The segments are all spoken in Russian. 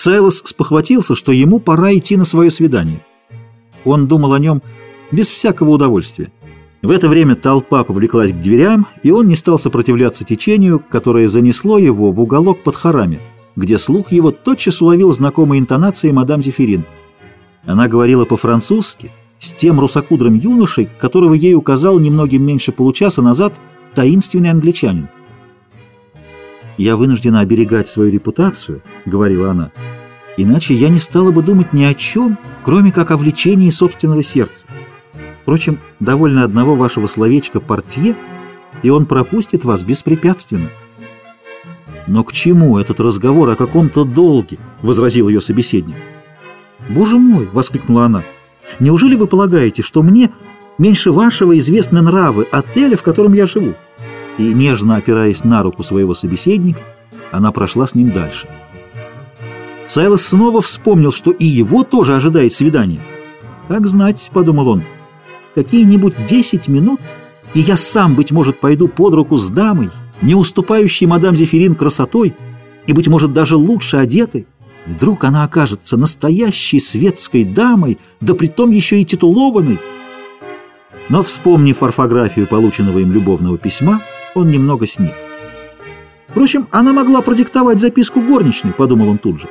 Сайлос спохватился, что ему пора идти на свое свидание. Он думал о нем без всякого удовольствия. В это время толпа повлеклась к дверям, и он не стал сопротивляться течению, которое занесло его в уголок под хорами, где слух его тотчас уловил знакомые интонации мадам Зефирин. Она говорила по-французски с тем русокудрым юношей, которого ей указал немногим меньше получаса назад таинственный англичанин. «Я вынуждена оберегать свою репутацию», — говорила она, — «иначе я не стала бы думать ни о чем, кроме как о влечении собственного сердца. Впрочем, довольно одного вашего словечка «портье», и он пропустит вас беспрепятственно». «Но к чему этот разговор о каком-то долге?» — возразил ее собеседник. «Боже мой!» — воскликнула она. «Неужели вы полагаете, что мне меньше вашего известны нравы отеля, в котором я живу?» и, нежно опираясь на руку своего собеседника, она прошла с ним дальше. Сайлос снова вспомнил, что и его тоже ожидает свидание. «Как знать», — подумал он, — «какие-нибудь десять минут, и я сам, быть может, пойду под руку с дамой, не уступающей мадам Зефирин красотой и, быть может, даже лучше одетой. Вдруг она окажется настоящей светской дамой, да притом еще и титулованной». Но, вспомнив орфографию полученного им любовного письма, он немного сник. Впрочем, она могла продиктовать записку горничной, подумал он тут же.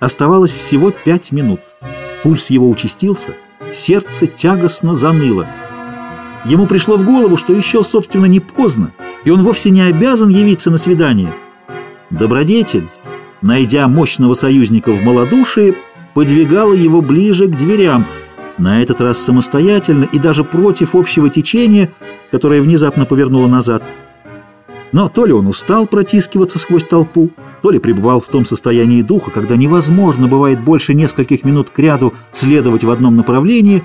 Оставалось всего пять минут. Пульс его участился, сердце тягостно заныло. Ему пришло в голову, что еще, собственно, не поздно, и он вовсе не обязан явиться на свидание. Добродетель, найдя мощного союзника в малодушии, подвигала его ближе к дверям, на этот раз самостоятельно и даже против общего течения, которое внезапно повернуло назад. Но то ли он устал протискиваться сквозь толпу, то ли пребывал в том состоянии духа, когда невозможно бывает больше нескольких минут кряду следовать в одном направлении,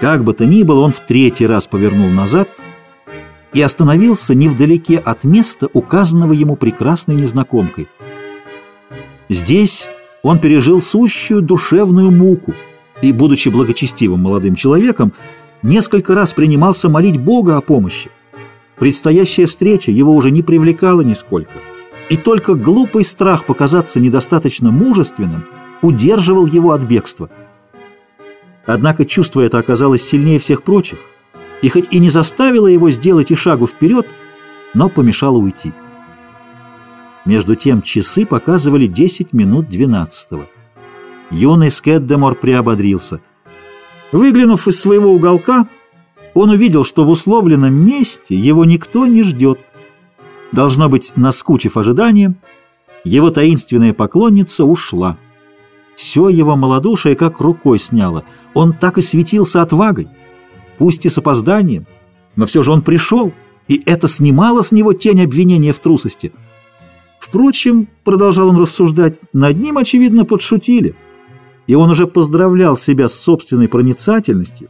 как бы то ни было, он в третий раз повернул назад и остановился невдалеке от места, указанного ему прекрасной незнакомкой. Здесь он пережил сущую душевную муку и, будучи благочестивым молодым человеком, несколько раз принимался молить Бога о помощи. Предстоящая встреча его уже не привлекала нисколько, и только глупый страх показаться недостаточно мужественным удерживал его от бегства. Однако чувство это оказалось сильнее всех прочих, и хоть и не заставило его сделать и шагу вперед, но помешало уйти. Между тем часы показывали 10 минут 12 -го. Юный Скеддемор приободрился. Выглянув из своего уголка, он увидел, что в условленном месте его никто не ждет. Должно быть, наскучив ожиданием, его таинственная поклонница ушла. Все его малодушие как рукой сняло. Он так и светился отвагой, пусть и с опозданием, но все же он пришел, и это снимало с него тень обвинения в трусости. Впрочем, продолжал он рассуждать, над ним, очевидно, подшутили, и он уже поздравлял себя с собственной проницательностью,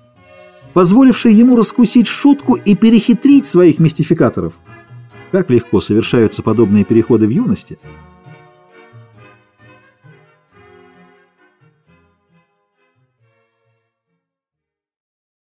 позволивший ему раскусить шутку и перехитрить своих мистификаторов. Как легко совершаются подобные переходы в юности –